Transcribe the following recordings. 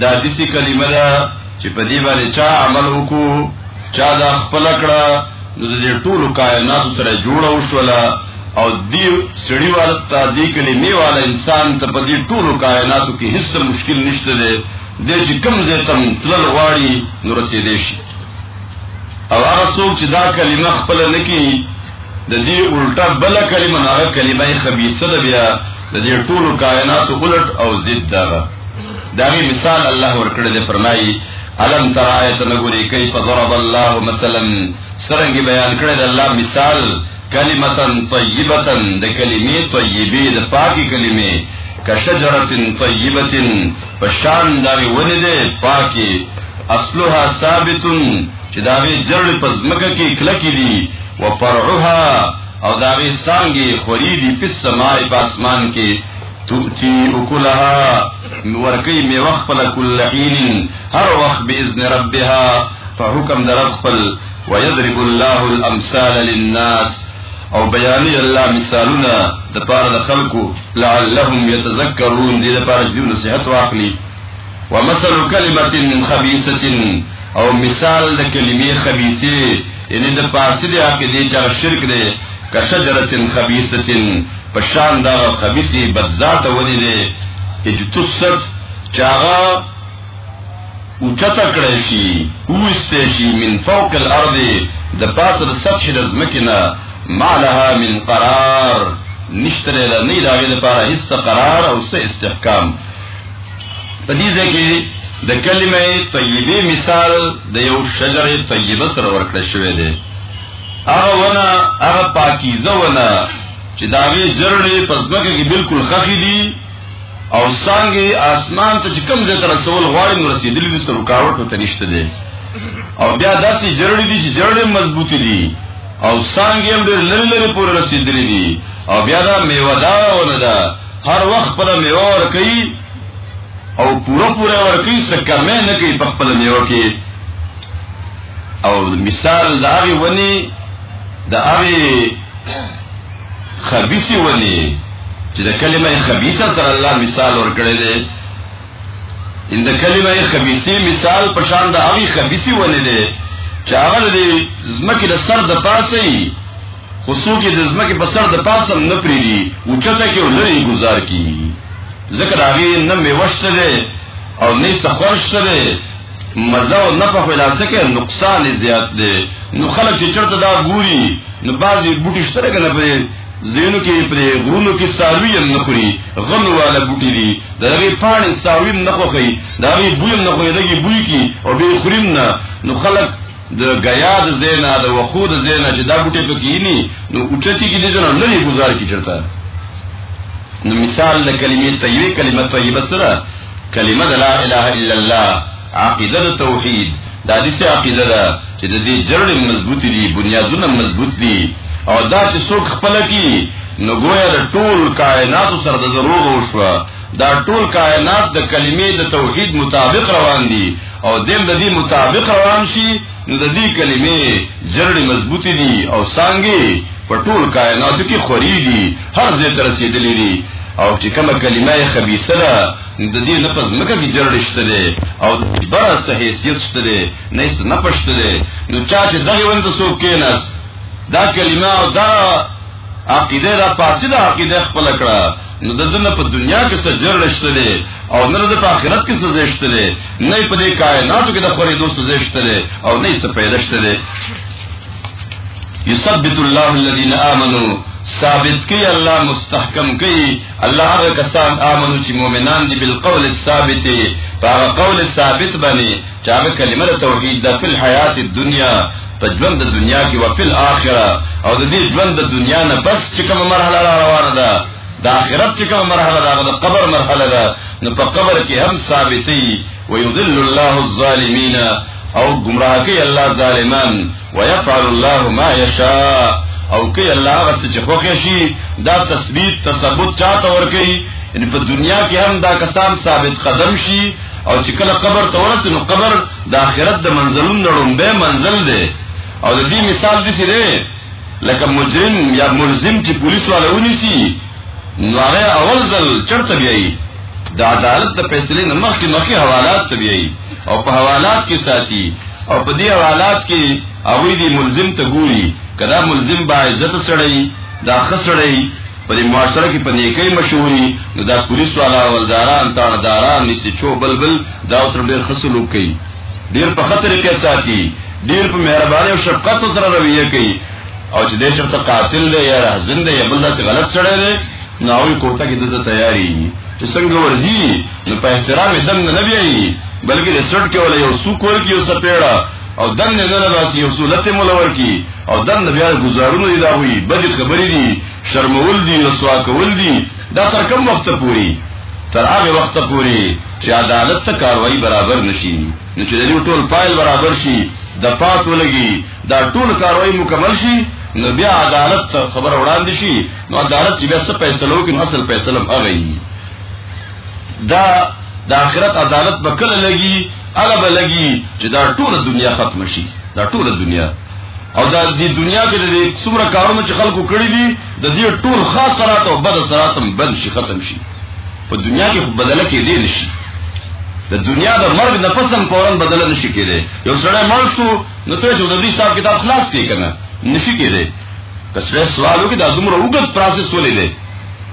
دا دسی کلمه ده چې په دې باندې چا عمل وکړو چا دا خپل کړه نو د دې ټولو کائنات سره جوړ او شولا او دی سړی والتا دی کلمې والا انسان ته په دې ټولو کائناتو کې هیڅ مشکل نشته دی د چې کم زه تم تل غواړي نو رسیدې شي او هغه څوک چې دا کلمه خپل نه کی د دې الټا بل کلمه هغه کلمه خبيثه ده بیا د دې ټولو کائنات الټ او ضد ده دا غي مثال الله ورکړل دی فرمایي الم تر آیت نګوري کیف ضرب الله مثلا سرنګ بیان کړی د الله مثال کلمتن طیبتن د کلمې طیبې د پاکي کلمې کشجرتن طیبتن پشان دا ونی ده پاکي اصلها ثابتن چې دا وی جړ په زمکه کې کلکی دي وفرعها او دا وی سانګي خوري دي په سماي په اسمان کې تؤتی اکلها ورکی میوه خپل کل حین هر وخت باذن ربها په حکم در خپل ويضرب الله الامثال للناس او بیانی الله مثالونه د پاره د خلکو لعلهم يتذكرون دې د پاره چې نصيحت واخلي ومثل كلمه خبيثه او مثال د کلمې خبيثه یعنی د فاسد عقیده چې شرک دی کشجره خبيثه په شان دغه خبیثې بدذاته ونې دی اجتثت چې هغه اوچته کړی شي وویستی شي من فوق الارض د پاسه د سطحې د ځمکې نه ما لها من قرار نشته دی له نه د هغې دپاره هېڅ څه قرار او څه استحکام په دې ځای کې د کلمه طیبې مثال د یو شجرې طیبه سره ورکړی شوی دی هغه ونه هغه پاکیزه ونه چې داغه جرړې پسمکه کې بالکل خخې دي او څنګه اسمان ته چې کم ځای تر سوال غواړي نو رسیدلې دي ستر رکاوټ ته نشته دي او بیا داسې جرړې دي چې جرړې مضبوطې دي او څنګه هم ډېر لری لری پورې رسیدلې دي او بیا دا میوه دا ونه ده هر وخت پر میوه ور کوي او پورا پورا ور کوي څه کمه نه کوي په خپل میوه کې او مثال دا هغه ونی دا هغه خبيثي ونی چې د کلمه خبيثه سره الله مثال ورکړی دی ان د کلمه خبيثي مثال په شان د هغه خبيثي ونی دی چې هغه د زمکه د سر د پاسه ای خصوصو کې د زمکه په سر د پاسه نه پریږي او چته کې ولري گزار کی ذکر هغه نه میوشته او نه سخورشته مزه او نفع خو لا سکه نقصان زیات دی نو خلک چې چرته دا ګوري نو بعضی بوټي شته کنه په زینو کې پر غرونو کې ساروی هم نه خوري غنو والا بوټي دي دا غي پانی ساروی هم نه خوخي دا غي بوی هم نه خوي دغه بوی کی او به خوریم نه نو خلک د غیا د زینا د وقود زینا چې دا بوټي پکې ني نو اوچتی کې دي جنا نه گزار کی چرته نو مثال د کلمې طیبه کلمه طیبه سره کلمه د لا اله الا الله عقیده د توحید دا د سې عقیده ده چې د دې جرړې مضبوط دي بنیادونه مضبوط دي او دا چې څوک خپل کی نو ګویا د ټول کائنات سره د ضرور وشو دا ټول کائنات د کلمې د توحید مطابق روان دي او دیم د دې مطابق روان شي نو د دې کلمې جرړې مضبوطې دي او څنګه په ټول کائنات کې خوري دي هر ځای تر رسیدلې دي او چې کومه کلمه یې خبيثه ده د دې نه پس مکه کې جرړې شته دي او د بره څه حیثیت شته دي نه یې نه پښته دي نو چا چې دغه وند سو کېناس دا کلمه او دا عقیده دا فاسده عقیده خپل کړه نو د دنیا په دنیا کې څه جرړ شته دي او نه د آخرت کې څه زشت دي نه په دې کائناتو کې د خورې دوه څه زشت دي او نه څه پیدا شته دي یثبت الله الذين امنوا ثابت کی الله مستحکم کی الله هغه کسان امنو چې مؤمنان دي بالقول الثابت په قول ثابت باندې چې هغه کلمه د توحید د فل حیات دنیا په ژوند د دنیا کې او فل اخره او د دې ژوند د دنیا نه بس چې کومه مرحله را روانه ده د اخرت چې کومه مرحله ده د قبر مرحله ده نو په قبر کې هم ثابتې ويذل الله الظالمین او گمراه کوي الله ظالمان ويفعل الله ما يشاء او کوي الله غس چې خوښ شي دا تثبیت تثبت چاته ور کوي ان په دنیا کې هم دا کسان ثابت قدم شي او چې کله قبر ته ورسې نو قبر د آخرت د منزلونو نه لومبی منزل دی او د دې مثال داسې دی لکه مجرم یا ملزم چې پولیس والا ونیسي نو هغه اول ځل چرته بیایي د عدالت د فیصلې نه مخکې مخکې حوالات ته بیایي او په حوالات کې ساتي او په دې حوالات کې هغوی دې ملزم ته ګوري که دا ملزم با عزت سړی دا ښه سړی په دې معاشره کې په نیکۍ مشهوري نو دا پولیس والا ولداران تاړداران نسی چو بلبل دا اوس ډېر ښه سلوک کوي ډېر په ښه طریقې ساتي ډېر په مهربانۍ او شفقت سره رویه کوي او چې دې چرته قاتل دی یا رهزن دی یا بل داسې غلط سړی دی نو هغوی کوټه کې دته تیاري چې څنګه ورځي نو په احترام یې دم نه بیایي بلکې د سټ کې ولا یو سوک ورکي یو سپېړه او دن نه نه باسي یو څو لته مولا ورکی او دن بیا گزارونه دی دا وی بد خبرې دي شرمول دي رسوا کول دي دا تر کوم وخت پوري تر هغه وخت پوري چې عدالت ته کاروایی برابر نشي نو چې دې ټول فایل برابر شي د پات ولګي دا ټول کاروایی مکمل شي نو بیا عدالت ته خبر وړاندې شي نو عدالت چې بیا څه فیصله وکړي نو اصل فیصله هغه دا د آخرت عدالت به کله لګي هغه به لګي چې دا ټوله دنیا ختم شي دا ټوله دنیا او دا د دنیا کې د څومره کارونه چې خلکو کړی دي د دې ټول خاص سرات او بد سرات هم بند شي ختم شي په دنیا کې بدله کې دي نشي د دنیا د مرګ نه پسم فورن بدله نشي کېدی یو سړی مړ شو نو څه چې د دې صاحب کتاب خلاص کې کنه نشي کېدی کسره سوالو کې دا دومره وګت پروسس ولې دی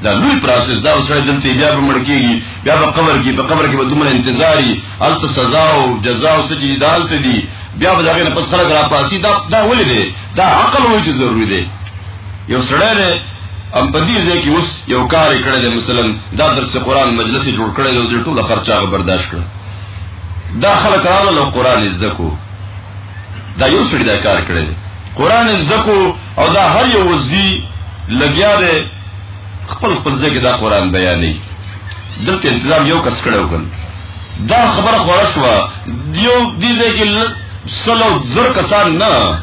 دا لوی پروسس دا سره دلته بیا به مړ کېږي بیا په قبر کې په قبر کې به دومره انتظاری الت سزا او جزاء او سجدي دالت دي بیا به دغه نه پس خلک را پاسي دا دا ولې دي دا عقل وایي چې ضروری دی یو سړی دی ام په دې ځای کې اوس یو کار کړی دی مثلا دا درس قرآن مجلس جوړ کړی دی او د ټولو خرچه برداشت کړ دا خلک راغله قرآن زده کو دا یو سړی دا کار کړی دی قرآن زده کو او دا هر یو وزي لګیا دی خپل خپل ځای کې دا قران بیانې دلته انتظام یو کس کړو کړ دا خبره خورا شو دیو دې ځای کې سلو زر کسان نه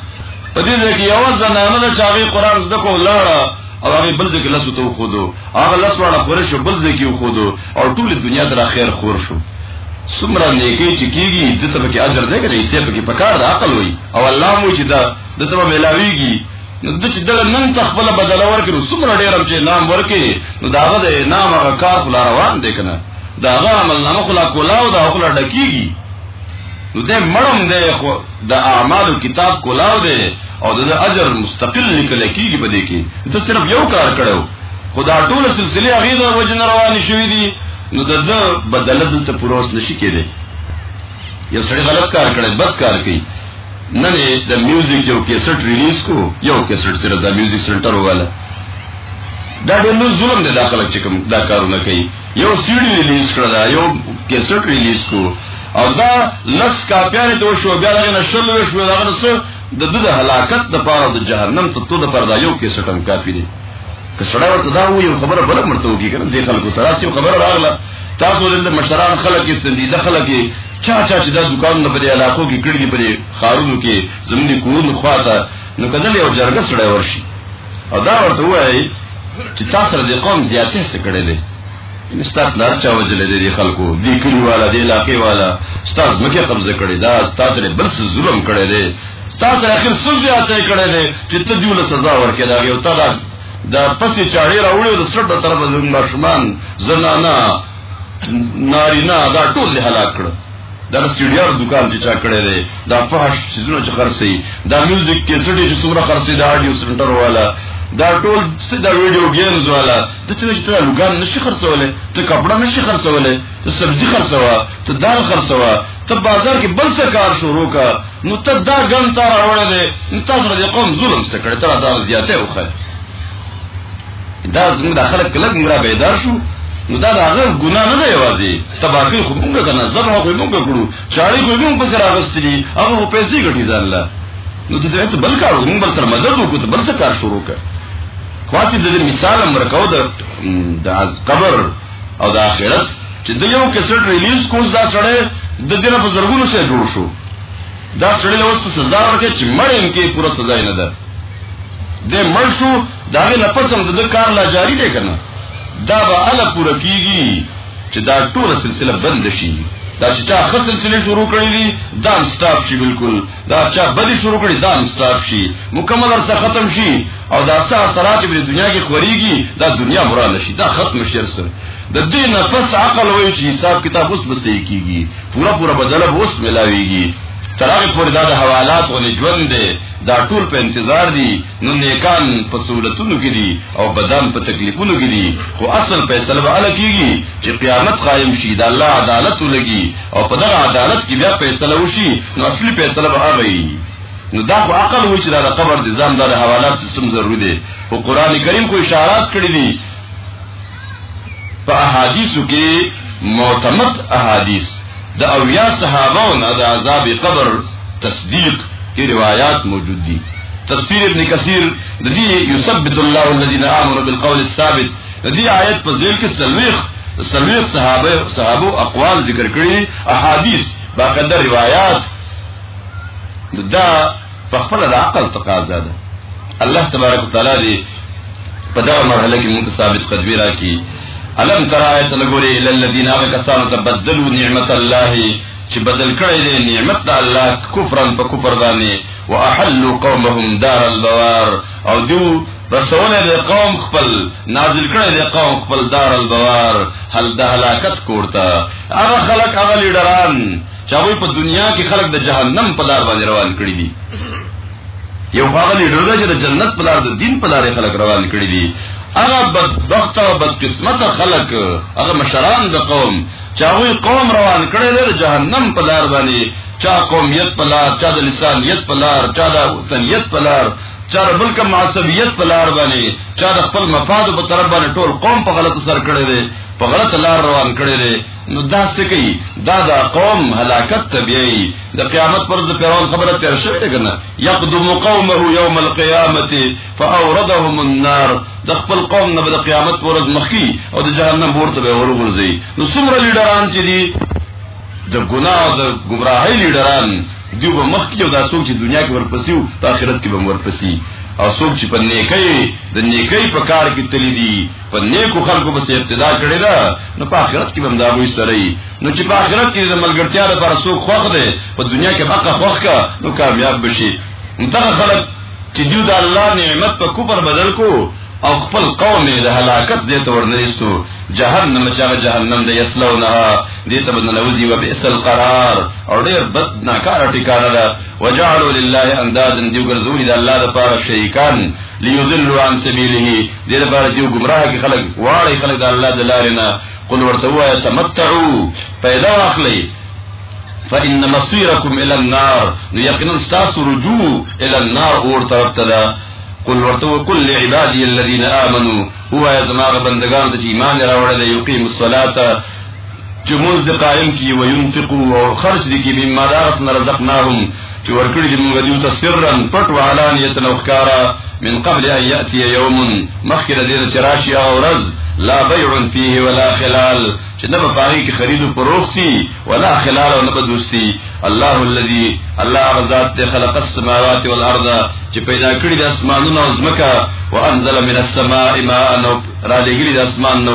په دې ځای کې یو زنانه د چاغي قران زده کو لاړه او هغه بل ځای کې لاسو ته وخودو هغه لاس واړه خورې شو بل ځای کې وخودو او ټول دنیا تر اخر خور شو سمره نیکی چې کیږي دته کې اجر دی کنه یې څه پکې پکار د عقل وي او الله مو چې دا دته ملاویږي نو د چې دغه نن څه خپل بدل ورکړو څومره ډیر چې نام ورکړي نو داغه د نام هغه کار خلا روان دی کنه داغه عمل نامه خلا کولاو دا خلا ډکیږي نو دې مړم دې خو د اعمال کتاب کولاو دې او د اجر مستقل لیکل کیږي بده کې ته صرف یو کار کړو خدا ټول سلسله هغه د وجن روان شوې دي نو د بدل دلته پروس نشي کېده یو سړی غلط کار کړي بد کار کوي نن د میوزیک یو کیسټ ریلیز کو یو کیسټ سره د میوزیک سنټر والا دا ډېر لوی ظلم دی دا خلک چې کوم دا کارونه کوي یو سیډي ریلیز کړه دا یو کیسټ ریلیز کو او دا لس کاپیانې ته وشو بیا دغه نشل وشو دغه نس د د هلاکت د پاره د جهنم ته تو د پر دا یو کیسټ هم کافی دی که سړی ورته دا وایي یو خبره بل مرته وږي کنه دې خلکو تراسي خبره راغله تاسو دلته مشران خلک استندي د خلک چا چا چې دا دکانونه په دې علاقو کې کړي دي په دې ښارونو کې زموږ د کورونو خوا ته نو که دلته یو جرګه سړی ورشي او دا ورته ووایي چې تا سره د قوم زیاتې څه کړی دی یعنې ستا پلار چا وژلی دی د خلکو دې کلي والا دې علاقې والا ستا ځمکې قبضه کړې دا ستا سره بل څه ظلم کړی دی ستا سره اخر څه زیاتی کړی دی چې ته دیو له سزا ورکړې د هغې او تا دا دا پسې چاړې راوړې او د سټ د طرفه زموږ ماشومان زنانه نارینه دا ټول له هلاک کړ دا سیډیار دکان چې چا کړی دی دا فحش سيزونه چې خرڅي دا میوزیک کې سټي چې څومره خرڅي دا اډیو سنټر والا دا ټول څه دا ویډیو گیمز والا ته چې ته لوګان نشي خرڅولې ته کپڑا نشي خرڅولې ته سبزي خرڅوا ته دال خرڅوا ته بازار کې بل څه کار شروع کا نو ته دا ګم تا راوړل نو تاسو د قوم ظلم څه کړی تر دا زیاته وخه دا زموږ د خلک کله موږ را بیدار شو نو دا هغه ګناه نه دی یوازې تباکل خو موږ کنه زبر خو موږ کړو چاړي خو موږ پسې راغستلی هغه پیسې ګټي ځان لا نو د دې ته بل کار موږ بل سره مزه وکړو بل څه کار شروع کړ خاصه د مثال مرکو د د قبر او د آخرت چې د یو کیسټ ریلیز کوز دا سره د دې په زرګونو سره جوړ شو دا سړی له اوسه سزا ورکړي چې مړ یې کې پوره سزا نه ده د مړ شو دا غي نه پسم د کار لا جاری دی کنه دا به اله پوره کیږي چې دا ټول سلسله بند شي دا چې چا خپل سلسله شروع کړې دي دا هم سټاپ شي بالکل دا چا بدی شروع کړې دا هم سټاپ شي مکمل ورسره ختم شي او دا سه اثرات چې په دنیا کې خوريږي دا دنیا مراد شي دا ختم شي سره د دې نه پس عقل وایي چې حساب کتاب اوس بسې کیږي پوره پوره بدله به اوس ملاویږي تر هغه پورې دا د حوالات غونې ژوند دی دا ټول په انتظار دي نو نیکان په سولتونو کې دي او بدان په تکلیفونو کې دي خو اصل فیصله به اله کیږي چې قیامت قائم شي دا الله عدالت ولګي او په دغه عدالت کې بیا فیصله وشي نو اصلي فیصله به هغه وي نو دا خو عقل وای چې دا قبر د ځان د حوالات سیستم ضروری دی او قران کریم کو اشارات کړی دي په احادیثو کې معتمد احادیث د اویا صحابه نه د عذاب قبر تصدیق کی روایات موجود دي تفسیر ابن کثیر د دې یثبت الله الذين امنوا بالقول الثابت د دې آیت په ذیل کې سلويخ سلويخ صحابه صحابه اقوال ذکر کړي احادیث باقاعده روایات دا په خپل د عقل تقاضا ده الله تبارک وتعالى دې په دا مرحله کې موږ ثابت قدمي راکړي الم تر آیت لګوري الى الذين كسروا تبدلوا نعمت الله چې بدل کړی دی نعمت د الله کفرن په کفر باندې واحلوا قومهم دار البوار او دیو رسوله د قوم خپل نازل کړی د قوم خپل دار البوار هل د هلاکت کوړه هغه خلک هغه لیډران چې هغه په دنیا کې خلک د جهنم په لار باندې روان کړی دي یو هغه لیډر دی چې د جنت په لار د دین په لار خلک روان کړی دي هغه بدبخت او بدقسمت خلک هغه مشران د قوم چې هغه قوم روان کړی دی د جهنم په لار باندې چا قومیت په لار چا د لسانیت په لار چا د وطنیت په لار چا د بل کوم عصبیت په لار باندې چا د خپل مفاد په طرف باندې ټول قوم په غلط سر کړی دی په غلط لار روان کړی دی نو دا څه کوي دا دا قوم هلاکت ته بیایي د قیامت پر د پیران خبره تیر شوې ده کنه یقدم قومه یوم القیامت فاوردهم النار د خپل قوم نه د قیامت پر ورځ مخکي او د جهنم ورته به ورغورځي نو څومره لیډران چې دي د ګناه او د گمراهۍ لیډران دیو به مخکي او دا څوک چې دنیا کې ورپسې او په آخرت کې به ورپسې او څوک چې په نیکۍ د نیکۍ په کار کې تللی دي په نیکو خلکو به ابتدا کړی دا نو په آخرت کې هم دا وې سره نو چې په آخرت کې د ملګرتیا لپاره څوک خوښ دی په دنیا کې حق خوښ کا نو کامیاب بشي دا خلک چې دیو د الله نعمت په کوپر بدل کو او خپل قوم د هلاکت دې ته ورنېستو جهنم چې هغه جهنم دې اسلونها دې ته بدنوځي و بئس القرار او ډېر بد ناکار ټکانه ده وجعلوا لله اندادا دې ګرځولي د الله لپاره شریکان ليضلوا عن سبيله دې لپاره چې ګمراه کې خلک واړی خلک د الله د لارې نه قل ورته وایي تمتعو پیدا واخلي فإن مصيركم إلى النار يقينا استاس رجوع إلى النار اور طرف تدا قل ورتو كل عبادي الذين آمنوا هو يا زماغ بندگان تجي ایمان راوړل یقیم الصلاه چې مونږ د قائم کی و ينفقو او خرج دي کی به مدارس نه رزقناهم چې ورکړي دي مونږ دیو ته سرا پټ و علانیت نو ښکارا من قبل ان ياتي يوم مخکره دې چې راشي او رز لا بيع فيه ولا خلال چې نه په پاګي کې خرید او پروختي ولا خلال او نه په دوستي الله الذي الله غزاد ته خلق السماوات والارض چې پیدا کړی د اسمانونو او زمکا وانزل من السماء ماء را لګری د اسمان نو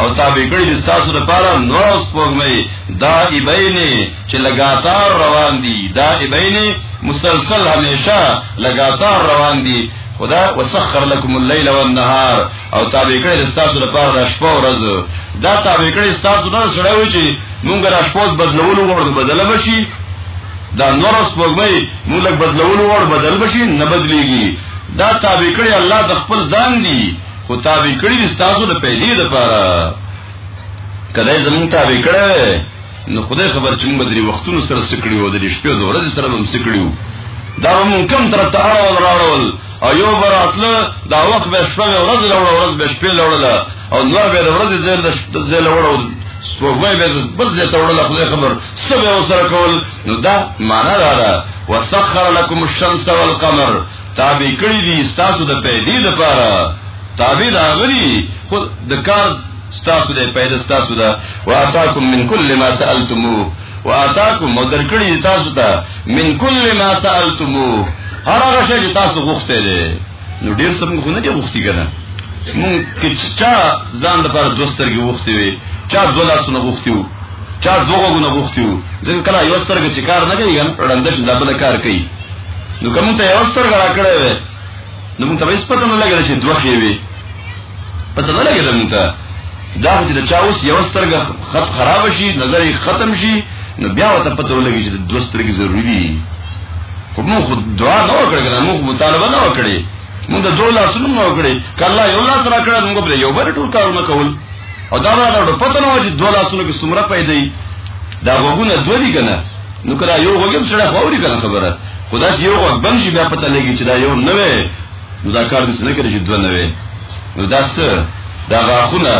او تابع کړی دي تاسو لپاره نور سپوږمۍ دا ایبینه چې لګاتار روان دي دا ایبینه مسلسل همیشه لګاتار روان دي خدا وسخر لكم الليل والنهار او تابع کړی دي تاسو لپاره د شپه او ورځ دا تابع کړی دي تاسو نه سره وي چې مونږ را شپوس بدلول وړو بدل بشي دا نور سپوږمۍ مونږ لګ بدلول وړو بدل بشي نه بدليږي دا تابع کړی الله د خپل ځان دی خو تابع کړی دي تاسو د پیدې لپاره کله زمون تابع کړه نو خدای خبر چې موږ درې وختونو سره سکړی و د شپې او د ورځې سره هم سکړی و دا موږ کم تر ته اړول راړول او یو براتله دا وخت به شپه او ورځ له ورځ به شپې لوړل او نور به د ورځې زیل د زیل وړول سپوږمۍ به بل ځای ته وړل خدای خبر څه به وسره کول نو دا معنا دا ده وسخر لكم الشمس والقمر تابع کړی دي ستاسو د پیدې لپاره تابع راغلي خو د کار ستاسو د پیدا ستاسو ده واتاکم من کل ما سالتمو واتاکم او درکړي تاسو ته من کل ما سالتمو هر هغه شی چې تاسو غوښته دي نو ډیر څه موږ نه دي غوښتي کنه موږ کې چا ځان لپاره دوسترګي غوښتي وي چا دولاسونه غوښتي وي چا دوغونه غوښتي وي ځکه کله یو سترګ چې کار نه کوي ګن پرندش دبل کار کوي نو کوم ته یو ستر غړا کړی وي نو موږ ته به سپته نه لګیږي چې دوه خې وي پته نه لګیږي موږ ته دا چې چا اوس یو سترګه خط خراب شي نظر یې ختم شي نو بیا وته پته ولګي چې دوه سترګې ضروری دي خو موږ دعا نه وکړه کنه موږ مطالبه نه وکړي موږ د دوه لاسونو نه وکړي کله یو لاس را کړ موږ بل یو بل ټول کار نه کول او دا نه دا پته نه و چې دوه لاسونو کې څومره پیدا دي دا وګونه دوه دي کنه نو کله یو وګم سره خوري کنه خبره خدا چې یو وګم شي بیا پته لګي چې دا یو نه وي نو دا کار دې نه کوي چې دوه نه وي نو دا ست دا غاخونه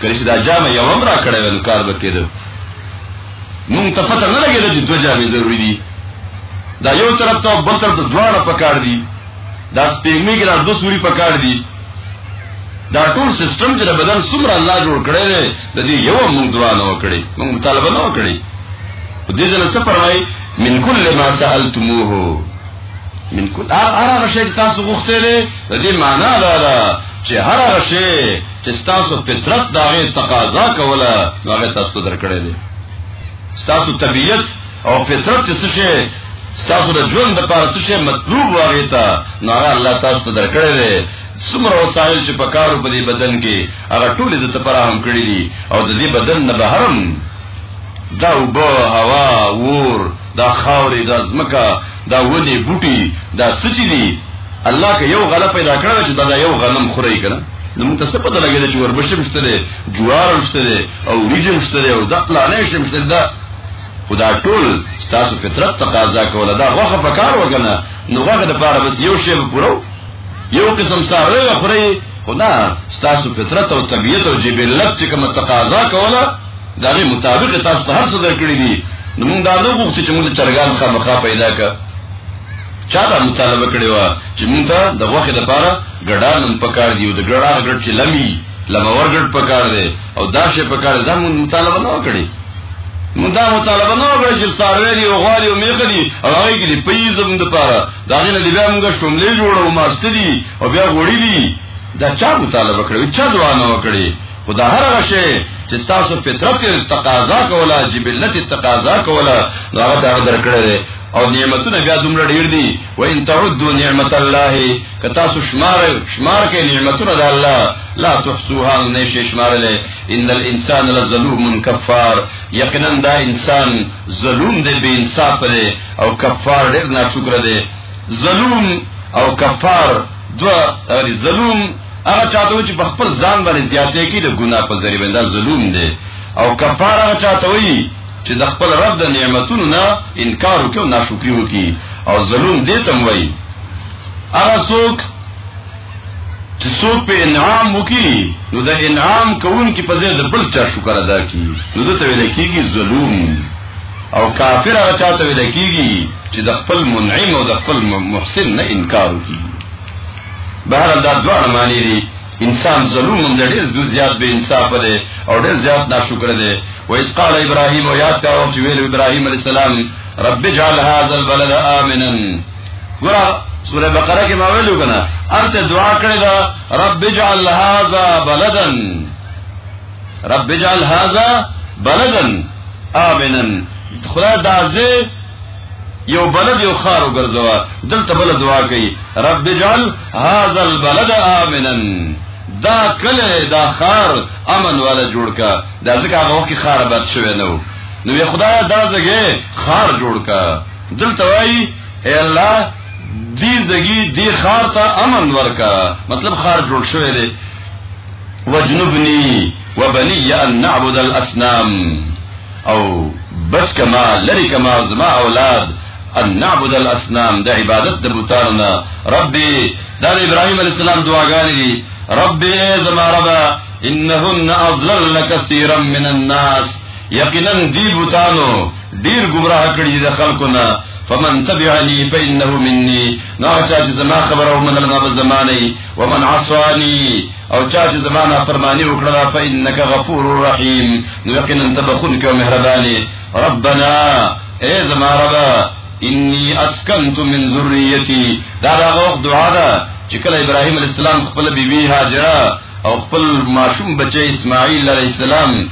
کله چې دا جامه یو هم را کړې نو کار به کېده مونږ ته پته نه لګي چې دوه جامې ضروری دي دا یو طرف ته بل طرف ته دواړه پکار دي دا سپېږمې کې دا دوه سوري پکار دي دا ټول سیستم چې بدن څومره الله جوړ کړی دی د دې یو موږ دعا نه وکړي موږ مطالبه نه وکړي په دې ځل څه فرمایي من کل ما سالتموه من کل هغه شی چې تاسو غوښتل د دې معنا دا ده چې هغه شی چې تاسو فطرت داغه تقاضا کوله هغه تاسو درکړی دی تاسو طبیعت او فطرت څه شی تاسو د ژوند د پاره څه شی مطلوب واغی ته نو الله تاسو درکړی دی څومره وسایل چې پکارو په دې بدن کې هغه ټولې د تفراهم کړې دي او د دې بدن نه بهرم دا وبو هوا ور دا خاورې دا زمکا دا ونی بوټي دا سچې دي الله که یو غله پیدا کړو چې دا یو غنم خوري کنه نو موږ ته څه پته لګیږي چې وربشم شته دي جوار شته دي او ویجم شته دي او دقل نه شم شته دا خدا ټول تاسو فطرت تقاضا کوله دا غوخه پکار وکنه نو غوخه د پاره بس یو شی پورو یو قسم ساروی و خوري خو نه ستاسو فطرت او طبیعت او جبلت چې کوم تقاضا کوله دا غي مطابق تاسو ته هر څه درکړي دي نو موږ دا نه غوښتو چې موږ چرګان خامخا پیدا کړ چا دا مطالبه کړې و چې موږ ته د وخت لپاره ګډان هم پکار دی او د ګډان ګډ چې لمی لمور ګډ پکار دی او دا شی پکار دی دا موږ مطالبه نه وکړي موږ دا مطالبه نه وکړي چې ساروی دی او غالي او میخ دی او هغه کې پیزم د پاره دا غي نه دی بیا موږ شوملې جوړو ماستری او بیا غوړی دی دا چا مطالبه کړو چا دعا نه وکړي خدا هر هغه شی چې تاسو فطرت تقاضا کوله جبلت تقاضا کوله دا هغه دا درکړل او نعمتونه بیا دومره ډیر دي و ان تعدوا نعمت الله که تاسو شمار شمار کې نعمتونه د الله لا تحصوها نشي شمارل ان الانسان لظلوم کفار یقینا دا انسان ظلم دی بے انصاف دی او کفار ډېر ناشکر دی ظلم او کفار دو غری ظلم هغه چاته چې په خپل ځان باندې زیاتې کې د ګناه په ذریعہ باندې ظلم دی او کفار هغه چاته وي چې د خپل رب د نعمتونو نه انکار وکړي او ناشکری وکړي او ظلم دې تم وایي هغه څوک چې څوک په انعام وکي نو د انعام کوونکی په ځای د بل چا شکر ادا کوي نو د ته ویل کېږي ظلم او کافر هغه چاته ویل کېږي چې د خپل منعم او د خپل محسن نه انکار وکي بهر دا دوه معنی دي انسان ظلم هم ډېر زیات به انصاف دی او ډېر زیات ناشکر دی و اس قال ابراهيم او یاد کاوه چې ویل ابراهيم عليه السلام رب اجعل هذا البلد آمنا ګور سوره بقره کې ما ویلو کنه انت دعا کړی دا رب اجعل هذا بلدا رب اجعل هذا بلدا امنا خدای دازه یو بلد یو خار وګرځوا دلته بل دعا کوي رب اجعل هذا البلد امنا دا کله دا خار امن والا جوړ کا دا ځکه هغه وخت خار بد شوی نو نو خدای دا ځګه خار جوړ کا دلته وایي اے الله دی زګي دی خار ته امن ورکا مطلب خار جوړ شوی دی وجنبني وبني ان نعبد الاصنام او بس کما لری کما زما اولاد ان نعبد الاصنام د عبادت د بوتانو ربي دا ابراهيم عليه السلام دعاګانې دي ربي زما ربا انهن اضلل كثيرا من الناس یقینا دی بوتانو ډیر گمراه کړی د خلکو نه فمن تبعني فانه مني نو چا چې زما خبره ومنله نو زمانه ومن عصاني او چا چې زمانه فرمانی وکړه فانك غفور رحيم نو یقینا تبخون کې مهرباني ربنا اے زما رب انی اسکنت من ذریتی دا دا غوخ دعا ده چې کله ابراهیم علیه السلام خپل بیبي هاجره او خپل ماشوم بچی اسماعیل علیه السلام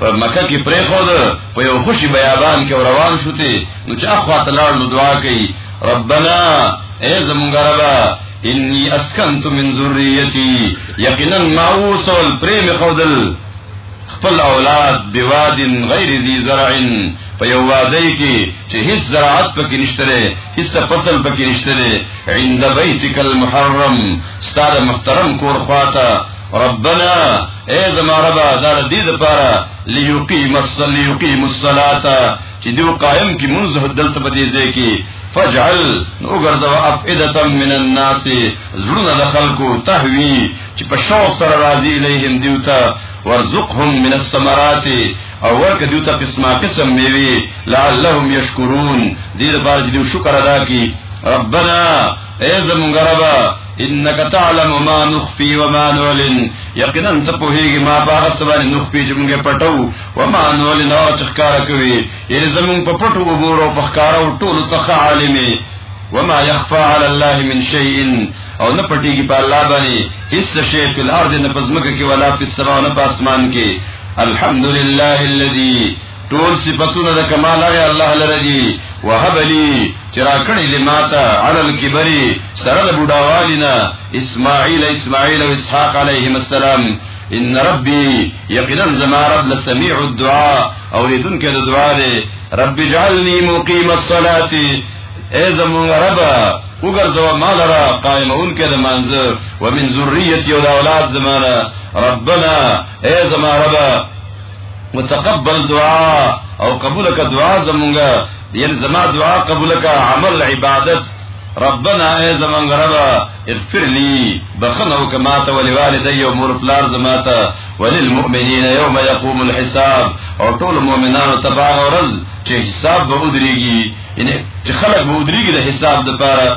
په مکه کې پرې خو ده په یو خوشي بیابان کې روان شو ته نو چې اخوا ته لاړ نو دعا کوي ربنا اے زمونږ ربا انی اسکنت من ذریتی یقینا معوصل پرې مې خودل خپل اولاد بواد غیر ذی زرع په یو وادی کې چې هیڅ زراعت پکې نشته لري هیڅ فصل پکې نشته لري عند بیتک المحرم ستاره محترم کور خواته ربنا اے زما ربا دا دې د پاره ليقيم الصلي يقيم الصلاه چې دیو قائم کی منځ دلته په دې ځای کې فجعل نو ګرځو افئده من الناس زړونه د خلکو تهوی چې په شو سره راضي الیهم دیوتا ورزقهم من الثمرات او ورک دیوتا قسمه قسم میوي لعلهم یشکرون دې لپاره چې دیو شکر ادا کی ربنا اے زمونږ ربا انك تعلم ما نخفي وما نعلن یقینا ته په هیګه ما په هغه سبانه نخفي چې موږ پټو وما نعلن او تخکار کوي یې زمون په پټو وګورو په ښکار او ټول څخه عالمي وما يخفى على الله من شيء او نه پټيږي په الله باندې هیڅ شی په الارض نه پزمکه کې ولا په السماء نه په اسمان کې الحمد لله الذي ټول صفاتونه د کمال هغه الله لره دي وهب لي چې راکړي دې ماته علی الكبر سره د بډاوالینا اسماعیل اسماعیل او اسحاق علیهم السلام ان ربي یقینا زما رب لسميع الدعاء اوریدونکو د دعا دی رب اجعلني مقيم الصلاه اے زمون رب وګرځوا مال را قائمون کې د منځ ومن ذریه او اولاد زمانہ ربنا اے زما رب متقبل دعا او قبول کا دعا زمونږه یعنی زما دعا قبول کا عمل عبادت ربنا ای زمان غربا اغفر لی بخنو کما تا ولی والدی یو مور پلار زما تا وللمؤمنین یوم یقوم الحساب او ټول مؤمنانو تباغ ورز چې حساب به ادریگی یعنی چې خلق به ادریگی دا حساب دا پارا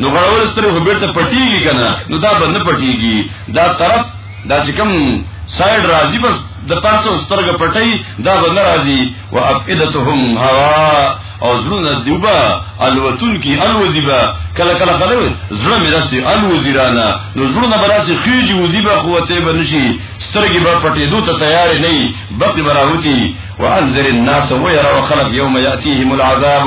نو غړول سترې خو بیرته پټیږي کنه نو دا به نه پټیږي دا طرف دا چې کوم سایډ راځي بس د پاسه سترګه پټي دا به نه راځي وافئدتهم هوا او زړونه دیوبا الوتون کی الوزیبا کله کله کله زړه مې راسي الوزیرانا نو زړونه براسي خيږي وزیبا قوته به نشي سترګې به پټې دوت تیار نه بقي براوتی وانذر الناس ويروا خلق يوم ياتيهم العذاب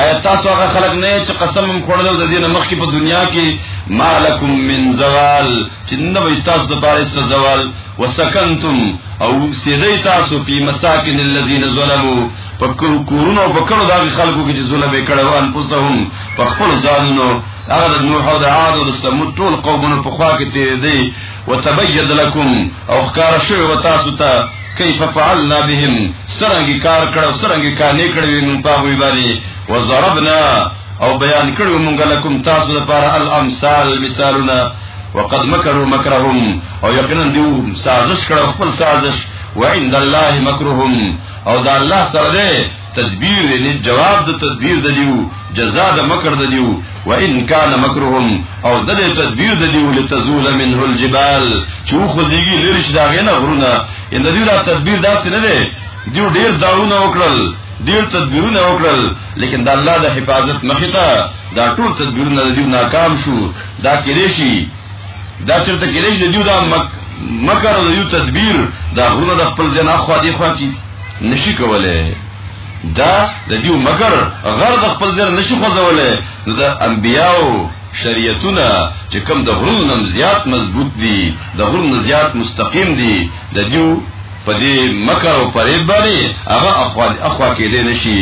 آیا تاسو هغه خلک نه چې قسم هم خوړل د دې مخکې په دنیا کې مالکم من زوال چې نه به تاسو د پاره څه زوال وسکنتم او سیدی تاسو په مساکن الذين ظلموا په کورونو په کړو د خلکو کې چې ظلم یې کړو ان پوسهم په خپل ځانونو هغه د نوح او د عاد او د ثمود ټول قومونو په خوا کې تیر دی وتبید لكم او ښکار شوی و تاسو ته کیف فعلنا بهم سرنګي کار کړو سرنګي کار نه کړو موږ په وی باندې وزربنا او بیان کړو موږ لکم تاسو لپاره الامثال مثالنا وقد مكروا مكرهم او یقینا دیو سازش کړو خپل سازش وعند الله مكرهم او دا الله سره تدبیر یعنی جواب د تدبیر د دیو جزاء د مکر د دیو و ان کان مکرهم او د تدبیر د دیو لتزول منه الجبال چې خو زیږي لریش دا غنه غرونه ان د دیو دا تدبیر داسې نه دی دیو ډیر داونه وکړل ډیر تدبیرونه وکړل لیکن د الله د حفاظت مخې ته دا ټول تدبیرونه د دیو ناکام شو دا کېدې شي دا چرته کېدې شي د دیو دا مکر د دیو تدبیر دا غرونه د خپل جنا خو دی خو کی نشي کوله دا د دیو مکر غر د خپل ځر نشي خوځوله نو د انبیاو شریعتونه چې کم د غرونو نم زیات مضبوط دي د غرونو زیات مستقیم دي د دیو په دې مکر او پرېب باندې هغه اخوا اخوا کې دي نشي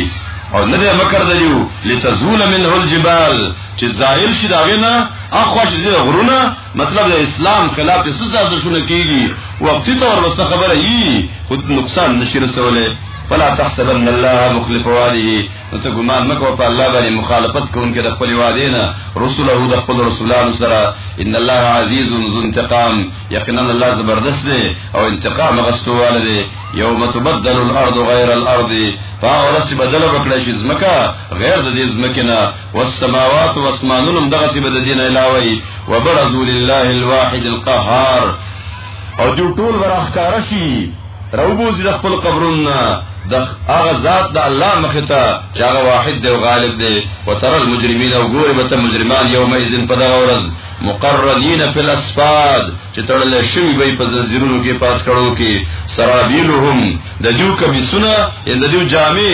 او نه دې مکر دیو لتزول منه الجبال چې زائل شي دا غنه اخوا شي غرونه مطلب د اسلام خلاف چې څه سازشونه کیږي وقتی طور وسه خبره یي خود نقصان نشي رسوله فلا تحسبن الله مخلف وعده نو ته ګمان مکو په الله باندې مخالفت کوونکې د خپل وعده نه رسوله د خپل رسولانو سره ان الله عزیز ذو انتقام یقینا الله زبردست دی او انتقام غستواله دی یوم تبدل الارض غیر الارض فاورث بدل وکړي چې زمکه غیر د دې زمکه نه والسماوات واسمانون هم دغسی به ددین علاوی وبرزو لله الواحد القهار او دیو ټول وراخکارشی روبوزی د خپل قبرون د هغه ذات د الله مخ ته چې هغه واحد دی او غالب دی وتر المجرمین او ګوري به ته مجرمان یوم اذن په دغه ورځ مقرنین فی الاسفاد چې تړل شوی به په زنجیرونو کې پات کړو کې سرابیلهم د دیو کمیسونه د دیو جامع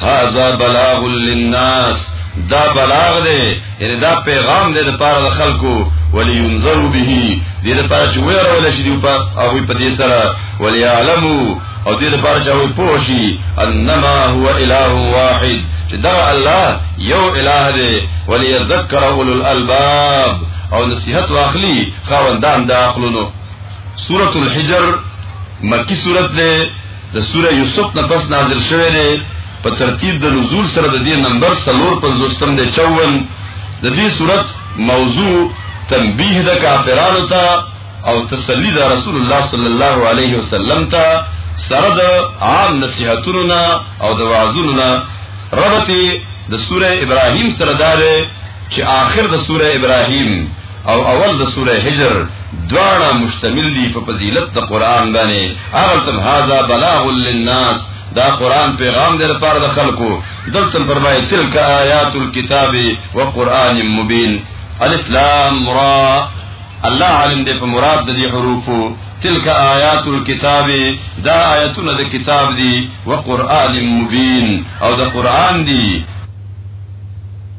هذا بلاغ للناس دا بلاغ دی یعنی دا پیغام دی د پاره د خلکو ولی ينظروا به دې د پاره چې ویرول شي دی په هغه په دې سره ولی علمو او دې د پاره چې هغه پوه شي انما هو اله واحد چې دا الله یو اله دی ولی يذكر اولو الالباب او نصیحت واخلي خاوندان د عقلونو سورۃ الحجر مکی سورۃ ده د سوره یوسف نه پس نازل شوی دی په ترتیب د نزول سره د دې نمبر سلور په زوستم دی چون د دې صورت موضوع تنبیه د کافرانو ته او تسلی د رسول الله صلی الله علیه وسلم ته سره د عام نصیحتونو نه او د وعظونو نه ربطه د سوره ابراهیم سره داره چې آخر د سوره ابراهیم او اول د سوره هجر دواړه مشتمل دي په فضیلت د قران باندې هغه تم هاذا بلاغ للناس دا قران پیغام دی لپاره د خلکو دلته فرمایي تلک آیات الكتاب وقران مبین الف لام را الله علم دې په مراد د دې حروفو تلک آیات الكتاب دا آیاتونه د کتاب دي وقران مبین او د قران دي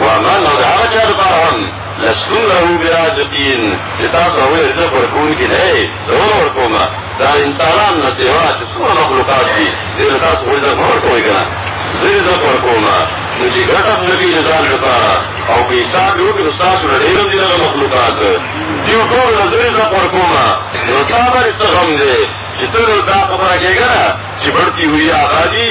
ومن او د هغه چا لپاره هم لستون له برازقین چې تاسو هغوی ته ورکوونکي نه یې زه ورکوم دا انسانان نه سوا چې څومره مخلوقات دي دې له تاسو هغوی ته ورکوئ که نه زه یې زه ورکوم نو چې ګټه هم نه کوي د ځان لپاره او که حساب یې وکړي نو ستاسو نه ډېر هم دي دغه مخلوقات دې ټولو له زه یې زه ورکوم نو تا باندې څه غم دی چې ته دا خبره کېږه نه چې بړتي وي آبادي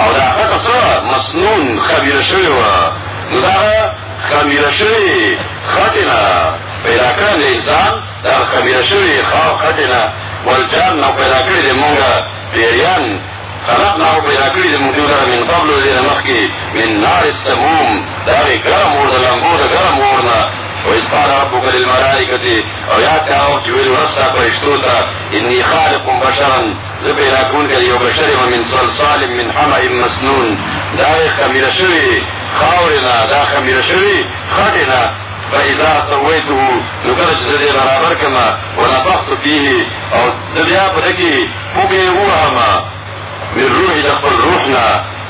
او دا خټه څه مسنون خمیره شوې وه نو دغه خمیره شوې خټې نه پیدا کړی د انسان دا خمیره شوې خاو خټې نه والجان نه پیدا کړی د مونږه پیریان خلقنا او پیدا کړی د مونږ لپاره من قبل دې مخکې من نار السموم دا ګرم اور د لمبو د ګرم اور نه وإذ قال ربك للملائكة أو يا كاوت ويل رسا فرشتوتا إني خالق بشرا زه پیدا کوونکی د یو بشر یم من صلصال من حمأ مسنون دا خمیره شوې خاورې نه دا خمیره شوې خټې نه فإذا سويته نو کله چې زه دې برابر کړم ونفخت فيه او زه بیا په دې کې وګې ووهم من روحي د خپل روح نه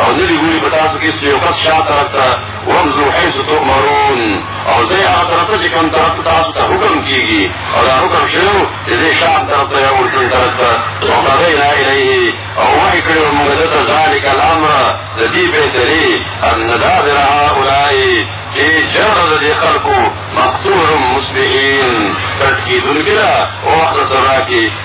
او نه دی ګوري په تاسو کې چې یو کس شا طرف ته ومزو حیث تؤمرون او زه هغه طرف ته چې کوم طرف ته تاسو ته حکم کیږي او دا حکم شنو چې زه شا طرف ته یا ورټول طرف ته او قضینا الیه او وحی کړو موږ دته ذالک الامر د دې فیصلې ان دابر هؤلاء چې جر د دې خلکو مقتول مصبحین تټ کیدونکي ده او وخت سره کې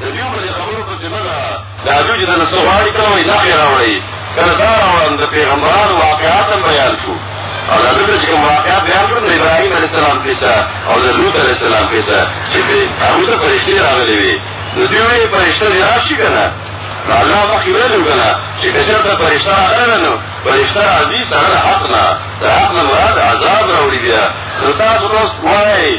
د دیو په خبرو په ذمه ده د ادو چې د نسواري کړه وي نخې راوړي کله دا راوړم د پیغمبرانو واقعات هم بیان شو او د دغه چې کوم واقعات بیان کړو د ابراهیم علیه السلام کیسه او د لوط علیه السلام کیسه چې هغه ته فرشتي راغلي وي نو دوی وایي فرشته دې راشي که نه نو الله مخکې ویلو که نه چې که چېرته فرشته راغله نو فرشته راځي سره د حق نه د حق نه مراد عذاب راوړي بیا نو تاسو اوس وایئ